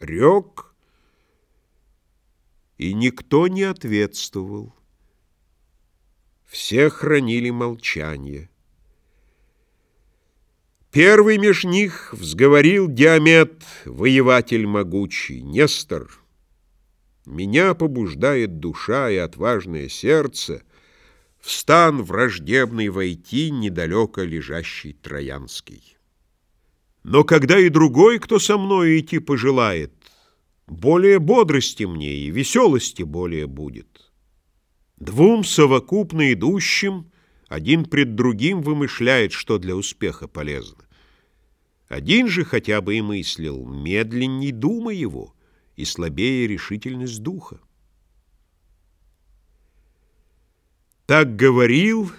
Рек, и никто не ответствовал. Все хранили молчание. Первый меж них взговорил Диамет, воеватель могучий, Нестор. Меня побуждает душа и отважное сердце В стан враждебный войти недалеко лежащий Троянский. Но когда и другой, кто со мной идти пожелает, Более бодрости мне и веселости более будет. Двум совокупно идущим один пред другим вымышляет, что для успеха полезно. Один же хотя бы и мыслил, медленней дума его и слабее решительность духа. Так говорил,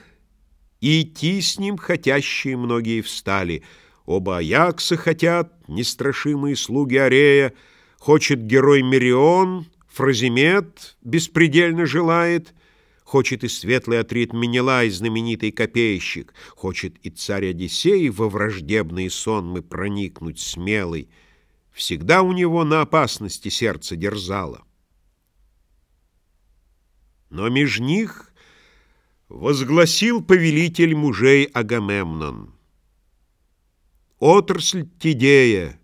и идти с ним хотящие многие встали. Оба Аякса хотят, нестрашимые слуги Арея, хочет герой Мерион, Фразимет беспредельно желает — Хочет и светлый Атрит Менелай, знаменитый копейщик, Хочет и царь Одиссей во враждебный сон мы проникнуть смелый. Всегда у него на опасности сердце дерзало. Но меж них возгласил повелитель мужей Агамемнон. Отрасль Тидея,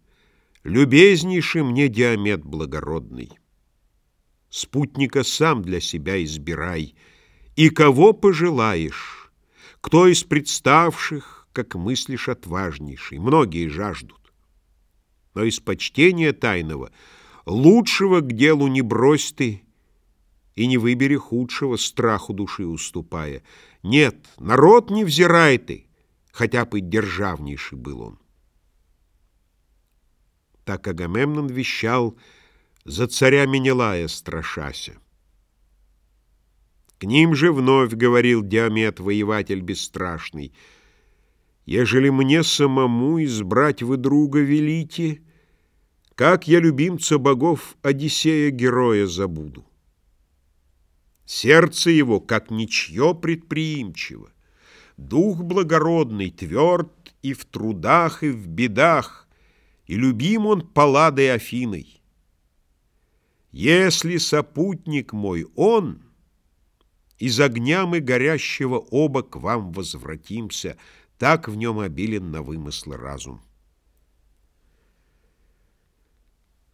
любезнейший мне Диамет благородный. Спутника сам для себя избирай — и кого пожелаешь, кто из представших, как мыслишь, отважнейший, многие жаждут. Но из почтения тайного лучшего к делу не брось ты, и не выбери худшего, страху души уступая. Нет, народ не взирай ты, хотя бы державнейший был он. Так Агамемнон вещал за царя Менелая страшася. К ним же вновь говорил Диамет, воеватель бесстрашный, «Ежели мне самому избрать вы друга велите, как я любимца богов Одиссея героя забуду? Сердце его, как ничье предприимчиво, дух благородный, тверд и в трудах, и в бедах, и любим он Палладой Афиной. Если сопутник мой он — из огня мы горящего оба к вам возвратимся, Так в нем обилен на вымыслы разум.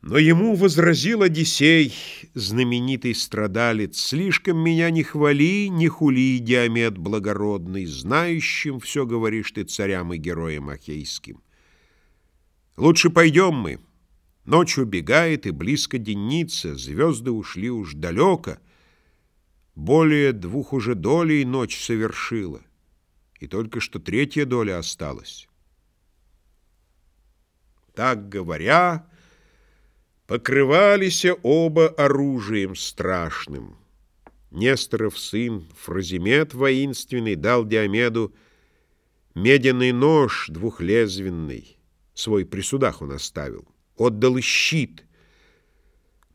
Но ему возразил Одиссей, знаменитый страдалец, «Слишком меня не хвали, не хули, Диамет благородный, знающим все говоришь ты царям и героям ахейским. Лучше пойдем мы. Ночь убегает, и близко денница, звезды ушли уж далеко, более двух уже долей ночь совершила, и только что третья доля осталась. Так говоря, покрывались оба оружием страшным. Несторов сын, Фразимет воинственный, дал Диомеду меденный нож двухлезвенный, свой при судах он оставил, отдал и щит —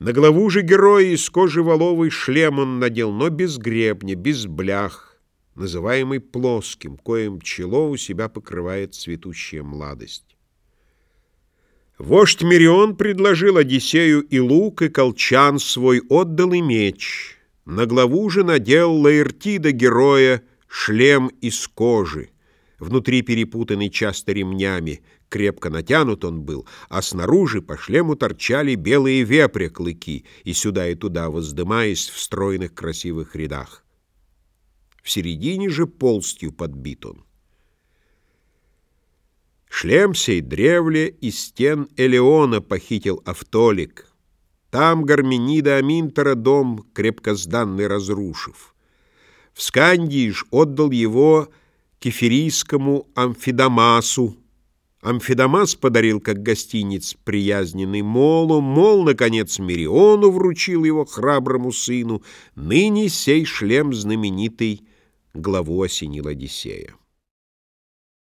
на голову же героя из кожи воловой шлем он надел, но без гребня, без блях, называемый плоским, коим чело у себя покрывает цветущая младость. Вождь Мирион предложил Одиссею и лук, и колчан свой, отдал и меч. На главу же надел Лаэртида героя шлем из кожи, внутри перепутанный часто ремнями, Крепко натянут он был, а снаружи по шлему торчали белые вепря клыки, и сюда и туда воздымаясь в стройных красивых рядах. В середине же полстью подбит он. Шлем сей древле из стен Элеона похитил Автолик. Там Гарменида Аминтера дом крепко сданный разрушив. В Скандии ж отдал его кеферийскому Амфидамасу, Амфидамас подарил как гостиниц приязненный Молу, Мол, наконец, Мириону вручил его храброму сыну, ныне сей шлем знаменитый главу осенил Одиссея.